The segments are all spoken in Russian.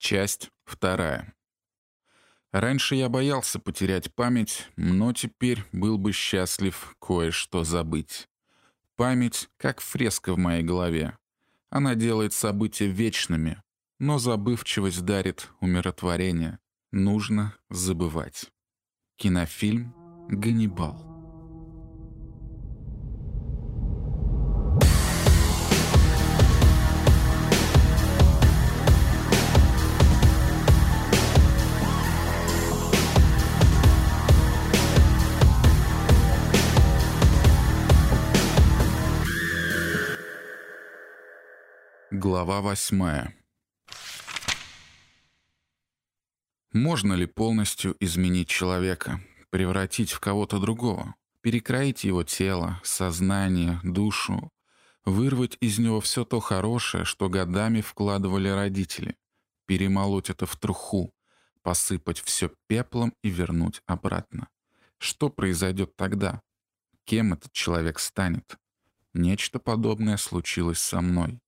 Часть вторая. Раньше я боялся потерять память, но теперь был бы счастлив кое-что забыть. Память как фреска в моей голове. Она делает события вечными, но забывчивость дарит умиротворение. Нужно забывать. Кинофильм «Ганнибал». Глава восьмая. Можно ли полностью изменить человека, превратить в кого-то другого, перекроить его тело, сознание, душу, вырвать из него все то хорошее, что годами вкладывали родители, перемолоть это в труху, посыпать все пеплом и вернуть обратно? Что произойдет тогда? Кем этот человек станет? Нечто подобное случилось со мной.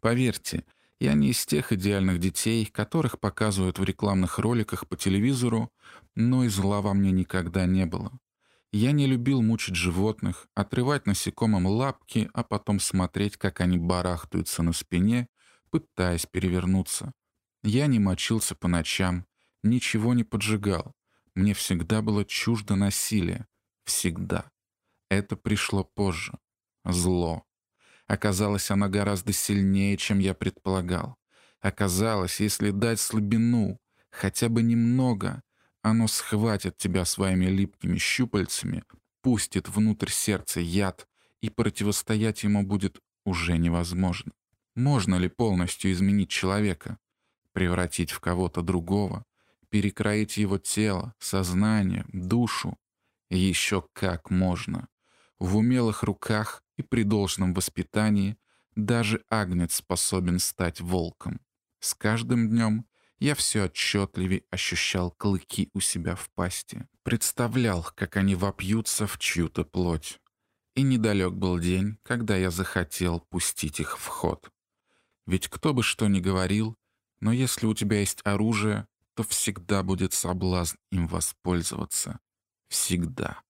Поверьте, я не из тех идеальных детей, которых показывают в рекламных роликах по телевизору, но и зла во мне никогда не было. Я не любил мучить животных, отрывать насекомым лапки, а потом смотреть, как они барахтаются на спине, пытаясь перевернуться. Я не мочился по ночам, ничего не поджигал. Мне всегда было чуждо насилие. Всегда. Это пришло позже. Зло. Оказалось, она гораздо сильнее, чем я предполагал. Оказалось, если дать слабину, хотя бы немного, оно схватит тебя своими липкими щупальцами, пустит внутрь сердца яд, и противостоять ему будет уже невозможно. Можно ли полностью изменить человека? Превратить в кого-то другого? Перекроить его тело, сознание, душу? Еще как можно. В умелых руках и при должном воспитании даже агнец способен стать волком. С каждым днем я все отчетливее ощущал клыки у себя в пасти, представлял, как они вопьются в чью-то плоть. И недалек был день, когда я захотел пустить их в ход. Ведь кто бы что ни говорил, но если у тебя есть оружие, то всегда будет соблазн им воспользоваться. Всегда.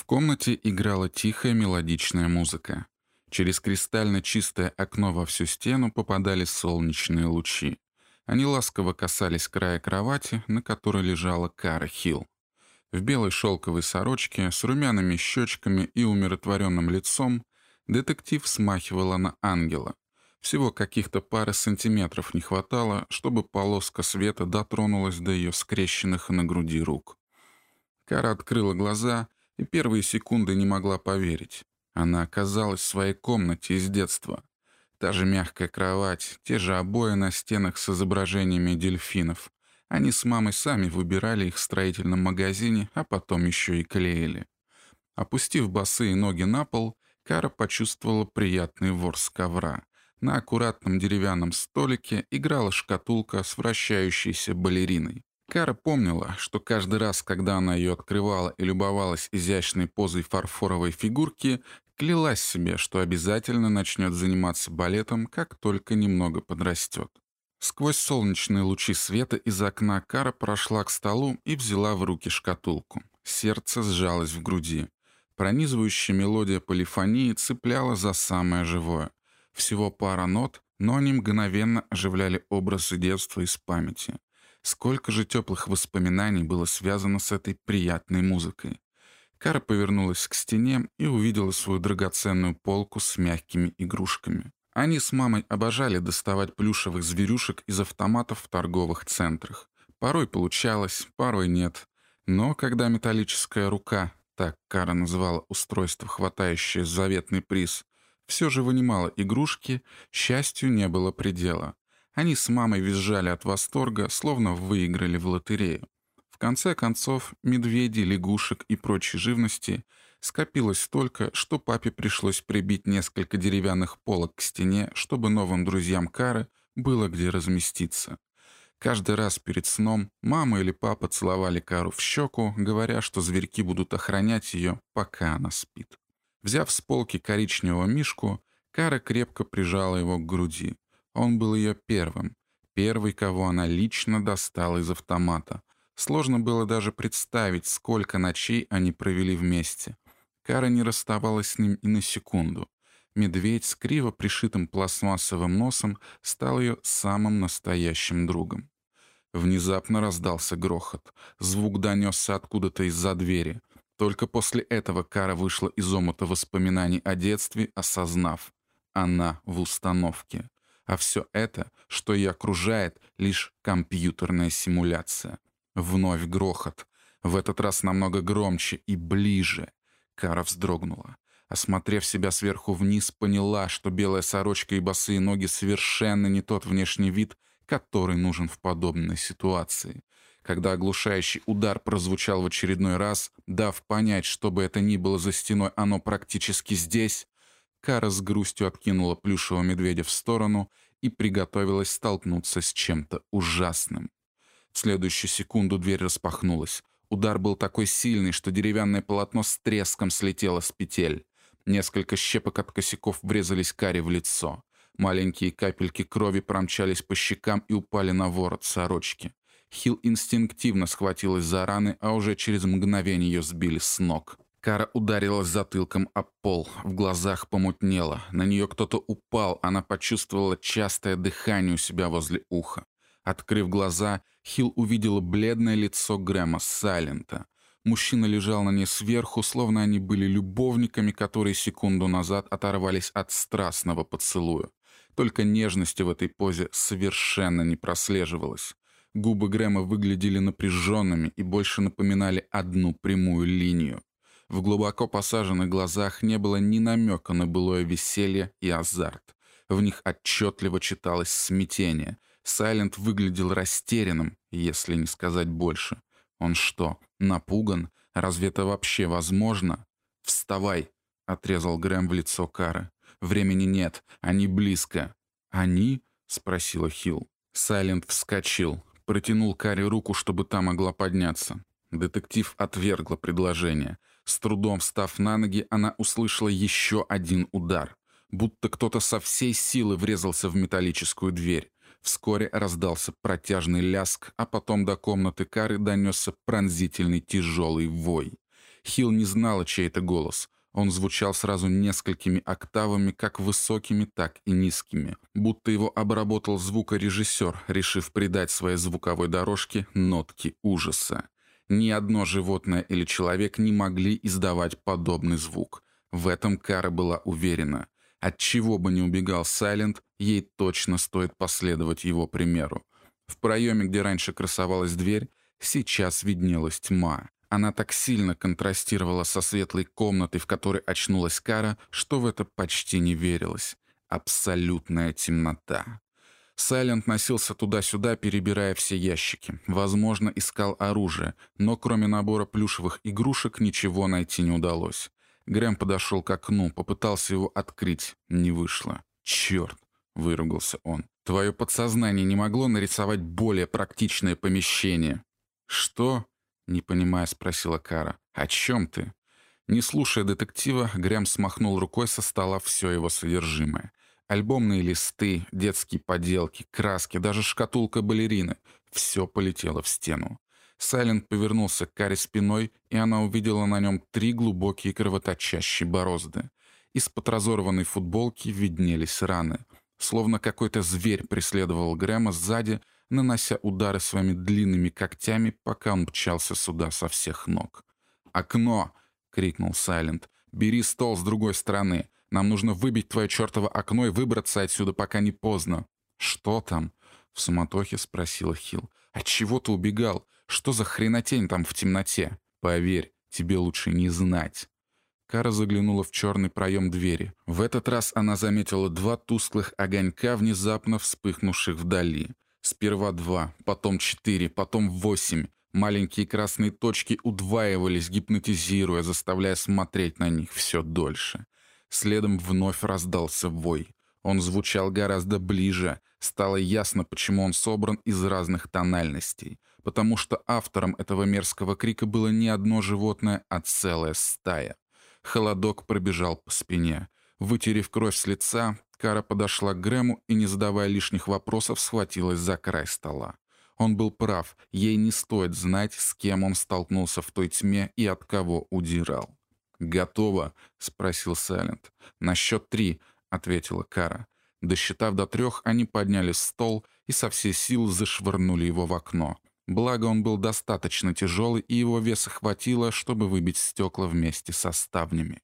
В комнате играла тихая мелодичная музыка. Через кристально чистое окно во всю стену попадали солнечные лучи. Они ласково касались края кровати, на которой лежала Кара Хилл. В белой шелковой сорочке с румяными щечками и умиротворенным лицом детектив смахивала на ангела. Всего каких-то пары сантиметров не хватало, чтобы полоска света дотронулась до ее скрещенных на груди рук. Кара открыла глаза — и первые секунды не могла поверить. Она оказалась в своей комнате из детства. Та же мягкая кровать, те же обои на стенах с изображениями дельфинов. Они с мамой сами выбирали их в строительном магазине, а потом еще и клеили. Опустив босые ноги на пол, Кара почувствовала приятный ворс ковра. На аккуратном деревянном столике играла шкатулка с вращающейся балериной. Кара помнила, что каждый раз, когда она ее открывала и любовалась изящной позой фарфоровой фигурки, клялась себе, что обязательно начнет заниматься балетом, как только немного подрастет. Сквозь солнечные лучи света из окна Кара прошла к столу и взяла в руки шкатулку. Сердце сжалось в груди. Пронизывающая мелодия полифонии цепляла за самое живое. Всего пара нот, но они мгновенно оживляли образы детства из памяти. Сколько же теплых воспоминаний было связано с этой приятной музыкой. Кара повернулась к стене и увидела свою драгоценную полку с мягкими игрушками. Они с мамой обожали доставать плюшевых зверюшек из автоматов в торговых центрах. Порой получалось, порой нет. Но когда металлическая рука, так Кара называла устройство, хватающее заветный приз, все же вынимала игрушки, счастью не было предела. Они с мамой визжали от восторга, словно выиграли в лотерею. В конце концов, медведи, лягушек и прочей живности скопилось столько, что папе пришлось прибить несколько деревянных полок к стене, чтобы новым друзьям Кары было где разместиться. Каждый раз перед сном мама или папа целовали Кару в щеку, говоря, что зверьки будут охранять ее, пока она спит. Взяв с полки коричневого мишку, Кара крепко прижала его к груди. Он был ее первым. Первый, кого она лично достала из автомата. Сложно было даже представить, сколько ночей они провели вместе. Кара не расставалась с ним и на секунду. Медведь с криво пришитым пластмассовым носом стал ее самым настоящим другом. Внезапно раздался грохот. Звук донесся откуда-то из-за двери. Только после этого Кара вышла из омута воспоминаний о детстве, осознав. Она в установке. А все это, что ее окружает, лишь компьютерная симуляция. Вновь грохот. В этот раз намного громче и ближе. Кара вздрогнула. Осмотрев себя сверху вниз, поняла, что белая сорочка и босые ноги совершенно не тот внешний вид, который нужен в подобной ситуации. Когда оглушающий удар прозвучал в очередной раз, дав понять, что бы это ни было за стеной, оно практически здесь, Кара с грустью откинула плюшевого медведя в сторону и приготовилась столкнуться с чем-то ужасным. В следующую секунду дверь распахнулась. Удар был такой сильный, что деревянное полотно с треском слетело с петель. Несколько щепок от косяков врезались Каре в лицо. Маленькие капельки крови промчались по щекам и упали на ворот сорочки. Хил инстинктивно схватилась за раны, а уже через мгновение ее сбили с ног. Кара ударилась затылком об пол, в глазах помутнело. На нее кто-то упал, она почувствовала частое дыхание у себя возле уха. Открыв глаза, Хил увидела бледное лицо Грэма Сайлента. Мужчина лежал на ней сверху, словно они были любовниками, которые секунду назад оторвались от страстного поцелуя. Только нежности в этой позе совершенно не прослеживалось. Губы Грэма выглядели напряженными и больше напоминали одну прямую линию. В глубоко посаженных глазах не было ни намека на былое веселье и азарт. В них отчетливо читалось смятение. Сайлент выглядел растерянным, если не сказать больше. Он что, напуган? Разве это вообще возможно? «Вставай!» — отрезал Грэм в лицо Кары. «Времени нет, они близко». «Они?» — спросила Хилл. Сайлент вскочил, протянул Каре руку, чтобы та могла подняться. Детектив отвергла предложение. С трудом встав на ноги, она услышала еще один удар. Будто кто-то со всей силы врезался в металлическую дверь. Вскоре раздался протяжный ляск, а потом до комнаты Кары донесся пронзительный тяжелый вой. Хилл не знала, чей это голос. Он звучал сразу несколькими октавами, как высокими, так и низкими. Будто его обработал звукорежиссер, решив придать своей звуковой дорожке нотки ужаса. Ни одно животное или человек не могли издавать подобный звук. В этом Кара была уверена. От чего бы ни убегал Сайлент, ей точно стоит последовать его примеру. В проеме, где раньше красовалась дверь, сейчас виднелась тьма. Она так сильно контрастировала со светлой комнатой, в которой очнулась Кара, что в это почти не верилось. Абсолютная темнота. Сайлент носился туда-сюда, перебирая все ящики. Возможно, искал оружие, но кроме набора плюшевых игрушек ничего найти не удалось. Грэм подошел к окну, попытался его открыть. Не вышло. «Черт!» — выругался он. «Твое подсознание не могло нарисовать более практичное помещение». «Что?» — не понимая, спросила Кара. «О чем ты?» Не слушая детектива, Грэм смахнул рукой со стола все его содержимое. Альбомные листы, детские поделки, краски, даже шкатулка балерины — все полетело в стену. Сайлент повернулся к Каре спиной, и она увидела на нем три глубокие кровоточащие борозды. Из-под разорванной футболки виднелись раны. Словно какой-то зверь преследовал Грэма сзади, нанося удары своими длинными когтями, пока он мчался сюда со всех ног. «Окно!» — крикнул Сайлент. «Бери стол с другой стороны. Нам нужно выбить твое чертово окно и выбраться отсюда, пока не поздно». «Что там?» — в суматохе спросила Хилл. От чего ты убегал? Что за хренотень там в темноте? Поверь, тебе лучше не знать. Кара заглянула в черный проем двери. В этот раз она заметила два тусклых огонька, внезапно вспыхнувших вдали. Сперва два, потом четыре, потом восемь. Маленькие красные точки удваивались, гипнотизируя, заставляя смотреть на них все дольше. Следом вновь раздался вой. Он звучал гораздо ближе. Стало ясно, почему он собран из разных тональностей. Потому что автором этого мерзкого крика было не одно животное, а целая стая. Холодок пробежал по спине. Вытерев кровь с лица, Кара подошла к Грэму и, не задавая лишних вопросов, схватилась за край стола. Он был прав, ей не стоит знать, с кем он столкнулся в той тьме и от кого удирал. «Готово?» — спросил Сайлент. «На счет три», — ответила Кара. Досчитав до трех, они подняли стол и со всей силы зашвырнули его в окно. Благо он был достаточно тяжелый, и его веса хватило, чтобы выбить стекла вместе со ставнями.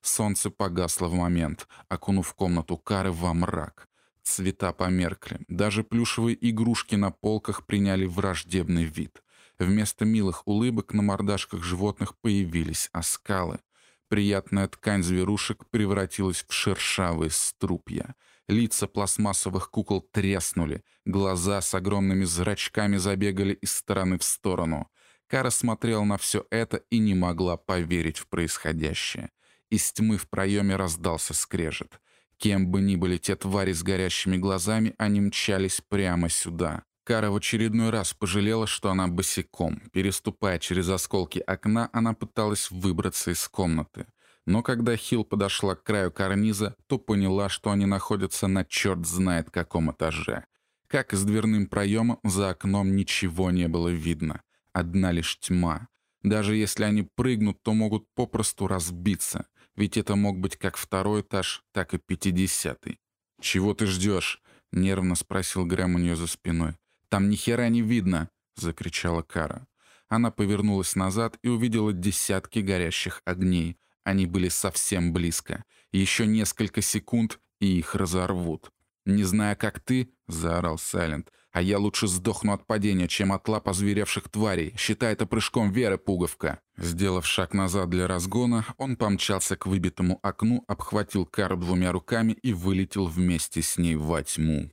Солнце погасло в момент, окунув комнату Кары во мрак. Цвета померкли. Даже плюшевые игрушки на полках приняли враждебный вид. Вместо милых улыбок на мордашках животных появились оскалы. Приятная ткань зверушек превратилась в шершавые струпья. Лица пластмассовых кукол треснули. Глаза с огромными зрачками забегали из стороны в сторону. Кара смотрела на все это и не могла поверить в происходящее. Из тьмы в проеме раздался скрежет. Кем бы ни были те твари с горящими глазами, они мчались прямо сюда. Кара в очередной раз пожалела, что она босиком. Переступая через осколки окна, она пыталась выбраться из комнаты. Но когда Хилл подошла к краю карниза, то поняла, что они находятся на черт знает каком этаже. Как и с дверным проемом, за окном ничего не было видно. Одна лишь тьма. Даже если они прыгнут, то могут попросту разбиться. Ведь это мог быть как второй этаж, так и пятидесятый. «Чего ты ждешь?» — нервно спросил Грэм у нее за спиной. «Там ни хера не видно!» — закричала Кара. Она повернулась назад и увидела десятки горящих огней. Они были совсем близко. Еще несколько секунд, и их разорвут. «Не зная, как ты», — заорал Сайлент, — «а я лучше сдохну от падения, чем от лап озверевших тварей. Считай это прыжком веры, пуговка». Сделав шаг назад для разгона, он помчался к выбитому окну, обхватил Кару двумя руками и вылетел вместе с ней во тьму.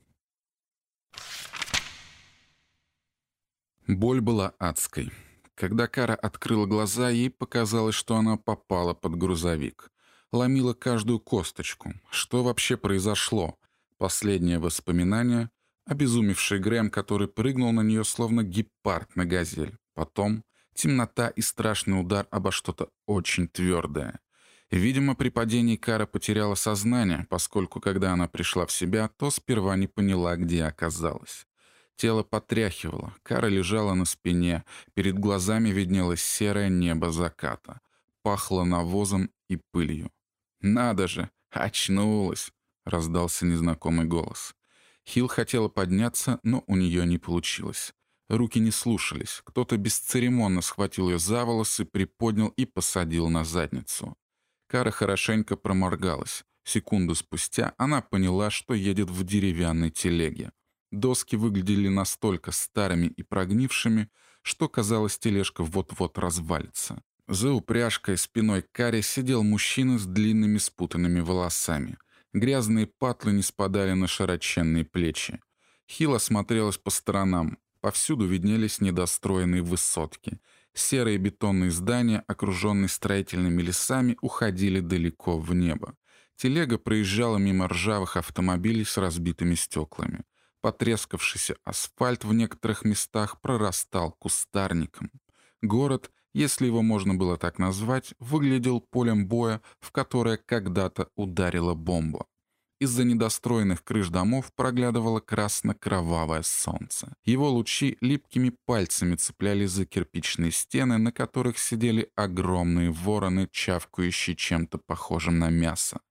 Боль была адской. Когда Кара открыла глаза, ей показалось, что она попала под грузовик. Ломила каждую косточку. Что вообще произошло? Последнее воспоминание — обезумевший Грэм, который прыгнул на нее словно гепард на газель. Потом темнота и страшный удар обо что-то очень твердое. Видимо, при падении Кара потеряла сознание, поскольку, когда она пришла в себя, то сперва не поняла, где оказалась. Тело потряхивало, Кара лежала на спине, перед глазами виднелось серое небо заката. Пахло навозом и пылью. «Надо же! Очнулась!» — раздался незнакомый голос. Хил хотела подняться, но у нее не получилось. Руки не слушались. Кто-то бесцеремонно схватил ее за волосы, приподнял и посадил на задницу. Кара хорошенько проморгалась. Секунду спустя она поняла, что едет в деревянной телеге. Доски выглядели настолько старыми и прогнившими, что казалось, тележка вот-вот развалится. За упряжкой спиной к каре сидел мужчина с длинными спутанными волосами. Грязные патлы не спадали на широченные плечи. Хило смотрелась по сторонам. Повсюду виднелись недостроенные высотки. Серые бетонные здания, окруженные строительными лесами, уходили далеко в небо. Телега проезжала мимо ржавых автомобилей с разбитыми стеклами. Потрескавшийся асфальт в некоторых местах прорастал кустарником. Город, если его можно было так назвать, выглядел полем боя, в которое когда-то ударила бомба. Из-за недостроенных крыш домов проглядывало красно-кровавое солнце. Его лучи липкими пальцами цеплялись за кирпичные стены, на которых сидели огромные вороны, чавкающие чем-то похожим на мясо.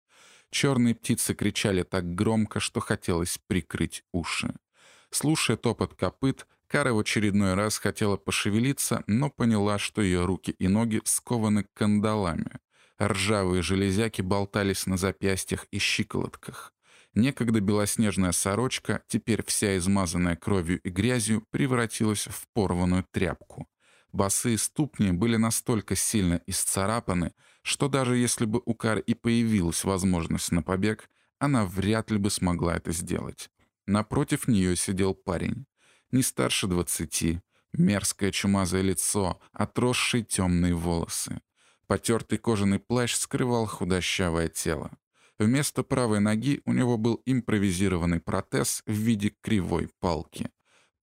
Черные птицы кричали так громко, что хотелось прикрыть уши. Слушая топот копыт, Кара в очередной раз хотела пошевелиться, но поняла, что ее руки и ноги скованы кандалами. Ржавые железяки болтались на запястьях и щиколотках. Некогда белоснежная сорочка, теперь вся измазанная кровью и грязью, превратилась в порванную тряпку. Босые ступни были настолько сильно исцарапаны, что даже если бы у Кар и появилась возможность на побег, она вряд ли бы смогла это сделать. Напротив нее сидел парень. Не старше двадцати, мерзкое чумазое лицо, отросшие темные волосы. Потертый кожаный плащ скрывал худощавое тело. Вместо правой ноги у него был импровизированный протез в виде кривой палки.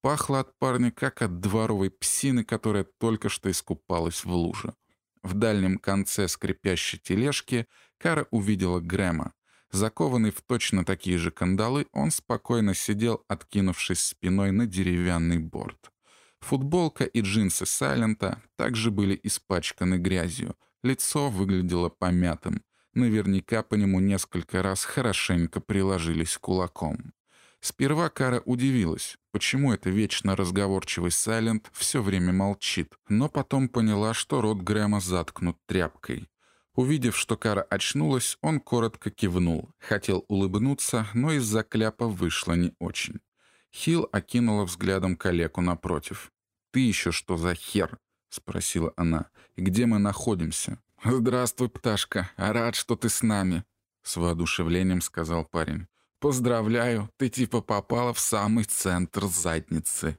Пахло от парня, как от дворовой псины, которая только что искупалась в луже. В дальнем конце скрипящей тележки Кара увидела Грэма. Закованный в точно такие же кандалы, он спокойно сидел, откинувшись спиной на деревянный борт. Футболка и джинсы Сайлента также были испачканы грязью. Лицо выглядело помятым. Наверняка по нему несколько раз хорошенько приложились кулаком. Сперва Кара удивилась, почему это вечно разговорчивый Сайлент все время молчит, но потом поняла, что рот Грэма заткнут тряпкой. Увидев, что Кара очнулась, он коротко кивнул. Хотел улыбнуться, но из-за кляпа вышло не очень. Хил окинула взглядом калеку напротив. «Ты еще что за хер?» — спросила она. «И где мы находимся?» «Здравствуй, пташка. Рад, что ты с нами», — с воодушевлением сказал парень. «Поздравляю, ты типа попала в самый центр задницы».